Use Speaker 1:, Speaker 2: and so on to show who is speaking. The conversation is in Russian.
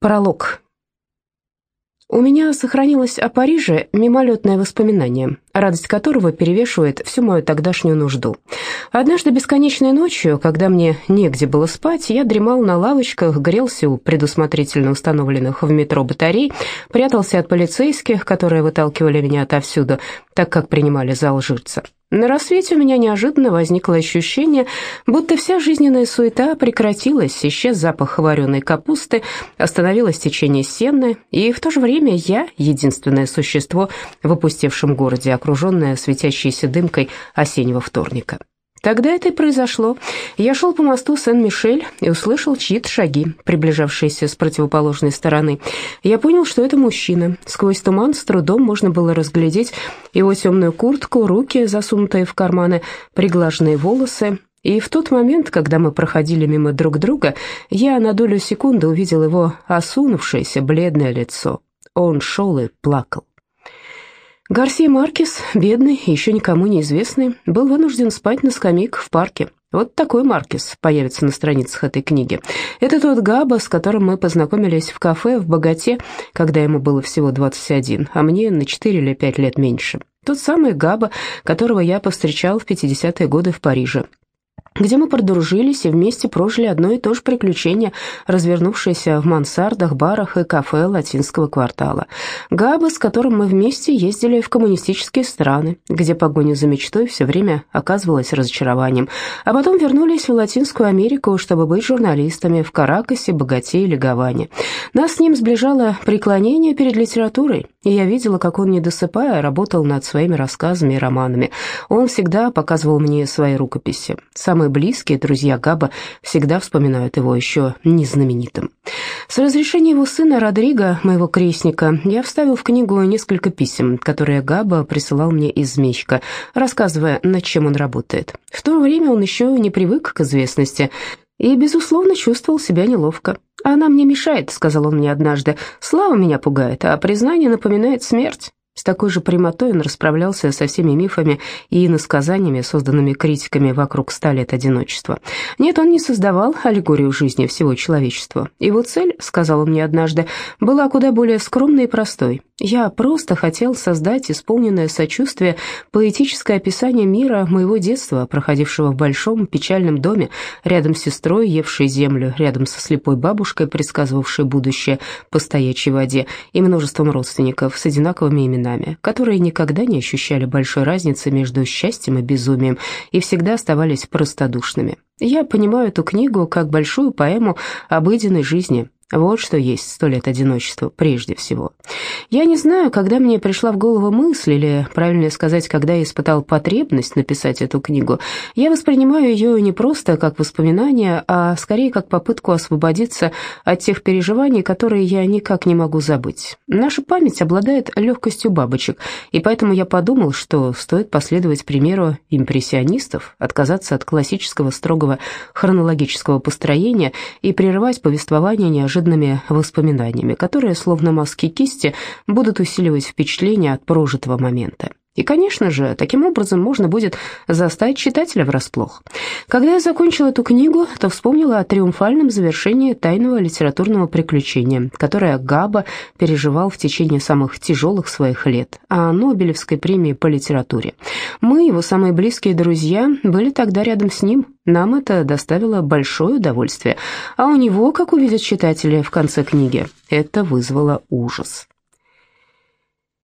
Speaker 1: Пролог. У меня сохранилось о Париже мимолетное воспоминание, радость которого перевешивает всю мою тогдашнюю нужду. Однажды бесконечной ночью, когда мне негде было спать, я дремал на лавочках, грелся у предусмотрительно установленных в метро батарей, прятался от полицейских, которые выталкивали меня отовсюду, так как принимали за алжирца. На рассвете у меня неожиданно возникло ощущение, будто вся жизненная суета прекратилась, исчез запах вареной капусты, остановилось течение сены, и в то же время я, единственное существо в опустевшем городе, окруженное светящейся дымкой осеннего вторника. Тогда это и произошло. Я шел по мосту Сен-Мишель и услышал чьи-то шаги, приближавшиеся с противоположной стороны. Я понял, что это мужчина. Сквозь туман с трудом можно было разглядеть его темную куртку, руки, засунутые в карманы, приглаженные волосы. И в тот момент, когда мы проходили мимо друг друга, я на долю секунды увидел его осунувшееся бледное лицо. Он шел и плакал. Гарсия Маркес, бедный, еще никому неизвестный, был вынужден спать на скамейках в парке. Вот такой Маркес появится на страницах этой книги. Это тот Габа, с которым мы познакомились в кафе в Богате, когда ему было всего 21, а мне на 4 или 5 лет меньше. Тот самый Габа, которого я повстречал в 50-е годы в Париже где мы подружились и вместе прожили одно и то же приключение, развернувшееся в мансардах, барах и кафе латинского квартала. Габа, с которым мы вместе ездили в коммунистические страны, где погоня за мечтой все время оказывалась разочарованием, а потом вернулись в Латинскую Америку, чтобы быть журналистами в Каракасе, Богате или Гаване. Нас с ним сближало преклонение перед литературой, и я видела, как он, не досыпая, работал над своими рассказами и романами. Он всегда показывал мне свои рукописи. Самые самые близкие друзья Габа всегда вспоминают его еще незнаменитым. С разрешения его сына Родриго, моего крестника, я вставил в книгу несколько писем, которые Габа присылал мне из Мечка, рассказывая, над чем он работает. В то время он еще не привык к известности и, безусловно, чувствовал себя неловко. «Она мне мешает», — сказал он мне однажды. «Слава меня пугает, а признание напоминает смерть». С такой же прямотой он расправлялся со всеми мифами и иносказаниями, созданными критиками вокруг ста лет одиночества. Нет, он не создавал аллегорию жизни всего человечества. Его цель, сказал он мне однажды, была куда более скромной и простой. Я просто хотел создать исполненное сочувствие поэтическое описание мира моего детства, проходившего в большом печальном доме, рядом с сестрой, евшей землю, рядом со слепой бабушкой, предсказывавшей будущее по стоячей воде, и множеством родственников с одинаковыми именами, которые никогда не ощущали большой разницы между счастьем и безумием и всегда оставались простодушными. Я понимаю эту книгу как большую поэму обыденной жизни, вот что есть сто лет одиночества прежде всего. Я не знаю, когда мне пришла в голову мысль, или, правильнее сказать, когда я испытал потребность написать эту книгу. Я воспринимаю ее не просто как воспоминание, а скорее как попытку освободиться от тех переживаний, которые я никак не могу забыть. Наша память обладает легкостью бабочек, и поэтому я подумал, что стоит последовать примеру импрессионистов, отказаться от классического строгого хронологического построения и прерывать повествование неожиданно неожиданными воспоминаниями, которые, словно маски кисти, будут усиливать впечатление от прожитого момента. И, конечно же, таким образом можно будет застать читателя врасплох. Когда я закончила эту книгу, то вспомнила о триумфальном завершении тайного литературного приключения, которое Габа переживал в течение самых тяжелых своих лет, о Нобелевской премии по литературе. Мы, его самые близкие друзья, были тогда рядом с ним, нам это доставило большое удовольствие, а у него, как увидят читатели в конце книги, это вызвало ужас.